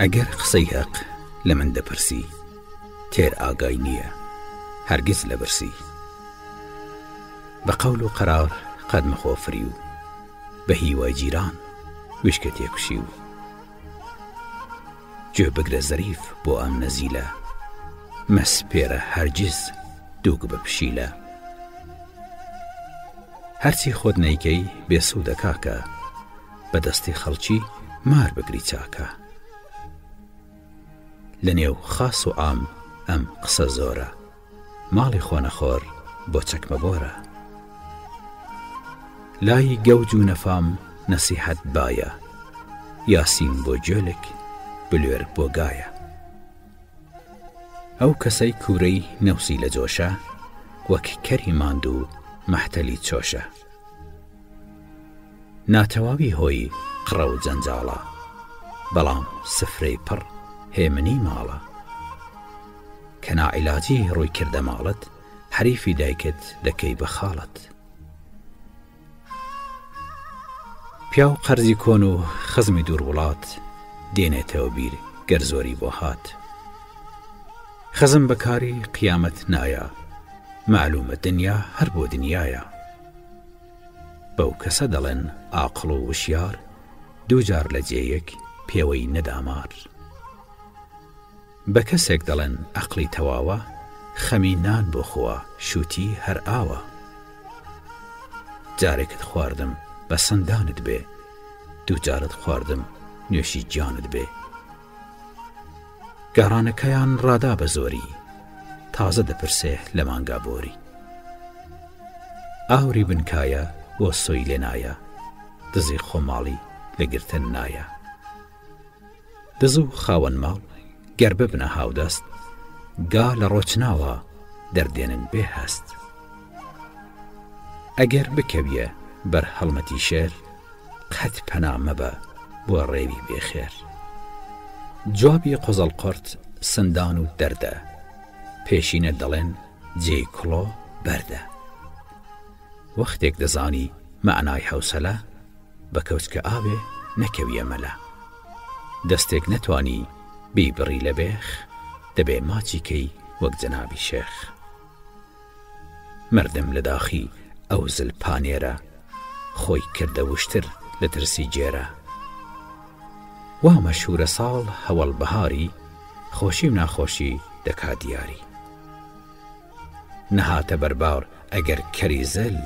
ئەگەر قسەی هەق لە من دەپرسی تێر ئاگای نییە هەرگیز لە برسی بە قەول و قەرار قەد مەخۆ فریو بە هیوای جیران ویشکە تێکشی و گوێ بگرە زەریف بۆ ئەم نەزیلە مەسپێرە هەرگیز دووک بە پشیلە هەرچی خۆت نەیکەی بێسوودە کاکە بە دەستی خەڵکی مار بگری چاکە لە نێو خاس و عام ئەم قسە زۆرە ماڵی خۆنەخۆر بۆ چەکمە بۆرە. لای گەوج و نەفام نەسیحەت بایە، یاسین بۆ گێلک بلوێر بۆ گایە. ئەو کەسەی کوورەی نەوسی لە جۆشە، وەک کەری ماندوو مەحتەلی چۆشە. ناتەواوی هۆی قڕە و جەنجاڵە بەڵام سفرەی پڕ هێمنی ماڵە کە ناعیلاجی ڕووی کردە ماڵت حەریفی دایکت دەکەی بە خاڵت پیاو قەرزی کۆن و خزمی دوور وڵات دێنێتەوە بیر گەر زۆری بۆ هات خزم بەکاری قیامەت نایە معلومە دنیا هەر بۆ دنیاە بەو کەسە دەڵێن ئاقڵ و وشیار دووجار لە جێیەک پێوەی نەدا مار. بە کەسێک دەڵێن ئەقڵی تەواوە خەمی نان بۆ خوا شووتی هەر ئاوە. جارێکت خواردم بە سندانت بێ دووجارت خواردم نوێژی گیانت بێ. گەڕانەکەیان ڕادا بە زۆری تازە دەپرسێ لە مانگا بۆری ئاوری بن کایە بۆ سۆی لێ نایە دزی خۆماڵی لە گرتن نایە دز و خاوەن ماڵ گەر ببنە هاودەست گا لە ڕۆچناوە دەردێنن بێ هەست ئەگەر بکەویە بەر هەڵمەتی شێر قەت پەنا مەبە بۆ ڕێوی بێ خێر. جوابی قۆزەڵ قۆرت سندان و دەردە. پێشینە دەڵێن جێی کڵۆ بەردە. وەختێک دەزانی مەعنای حەوسەلە، بە کەوچکە ئاوێ نەکەویە مەلە. دەستێک نەتوانی بیبڕی لە بێخ، دەبێ ماچی کەی وەک جەنابی شێخ. مردم لە داخی ئەو زل پانێرە خۆی کردە وشتر لە ترسی جێرە وا مەشهورە ساڵ هەوەڵ بەهاری خۆشی و ناخۆشی دەکا دیاری نەهاتە بەرباڕ ئەگەر کەری زل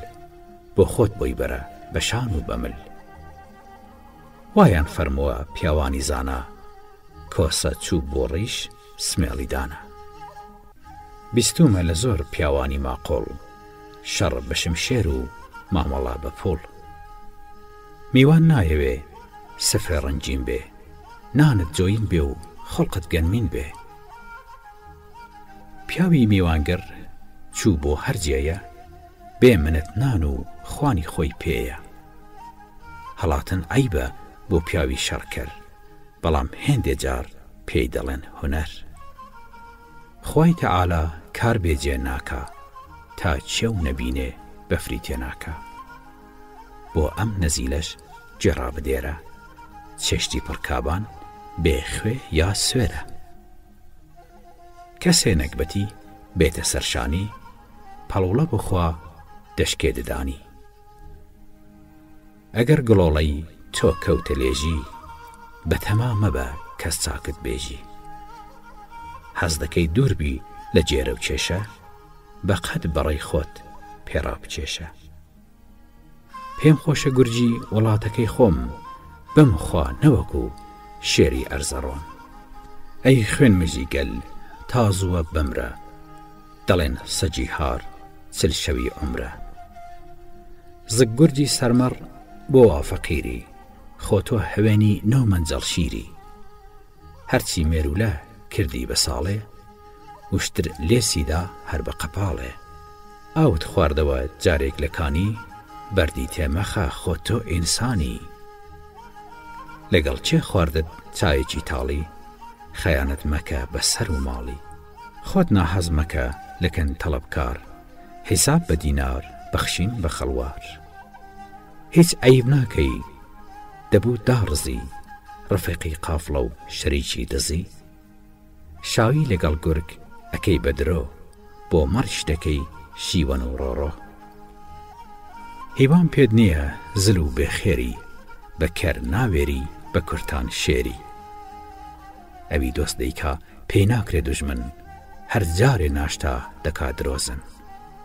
بۆ خۆت بۆی بەرە بە شان و بە مل وایان فەرمووە پیاوانی زانا کۆسە چوو بۆ ڕیش سمێڵی دانا بیستوومە لە زۆر پیاوانی ماقوڵ شەڕ بە شمشێر و مامەڵە بە پووڵ میوان نایەوێ سفرە ڕەنگین بێ نانت جۆین بێ و خوڵقت گەنمین بێ پیاوی میوانگەر چوو بۆ هەر جێیە بێ منەت نان و خوانی خۆی پێیە هەڵاتن عەیبە بۆ پیاوی شەڕکەر بەڵام هێندێ جار پێی دەڵێن هونەر خوای تەعالا کار بێ جێ ناکا تا چێو نەبینێ بەفری تێ ناکا بۆ ئەم نەزیلەش جێ ڕابدێرە چێشتی پڕ کابان بێ خوێ یا سوێرە کەسێ نەگبەتی بێتە سەر شانی پەڵوڵە بخوا دەشکێ ددانی. ئەگەر گڵۆڵەی تۆ کەوتە لێژی بە تەما مەبە کەس چاکت بێژی حەز دەکەی دوور بی لە جێرە و کێشە بە قەد بەڕەی خۆت پێڕا بچێشە پێم خۆشە گورجی وڵاتەکەی خۆم بم خوا نەوەکو شێری ئەرزەڕۆم ئەی خوێن مژی گەل تا زووە بمرە دەڵێن سەگی هار چل شەوی عومرە. زگ گورگی سەرمەڕ بۆ وا فەقیری، خۆ تۆ هەوێنی نۆ مەنجەڵ شیری. هەرچی مێروولە کردی بە ساڵێ، وشتر لێسی دا هەر بە قەپاڵێ. ئاوت خواردەوە جارێک لە کانی، بەردی تێ مەخە خۆ تۆ ئینسانی. لەگەڵ کێ خواردت چایەکی تاڵی، خەیانەت مەکە بە سەر و ماڵی. خۆت ناحەز مەکە لە کەن تەڵەبکار حیساب بە دینار بەخشین بە خەڵوار هیچ عەیب ناکەی دەبوو داڕزی ڕەفیقی قافڵە و شەریکی دزی شاوی لەگەڵ گورگ ئەکەی بە درۆ بۆ مەڕیش دەکەی شیوەن و ڕۆڕۆ هیوام پێت نییە زل و بێ خێری بە کەر ناوێری بە کورتان شێری. ئەوی دۆست دەیکا پێی ناکرێ دوژمن هەر جارێ ناشتا دەکا درۆزن.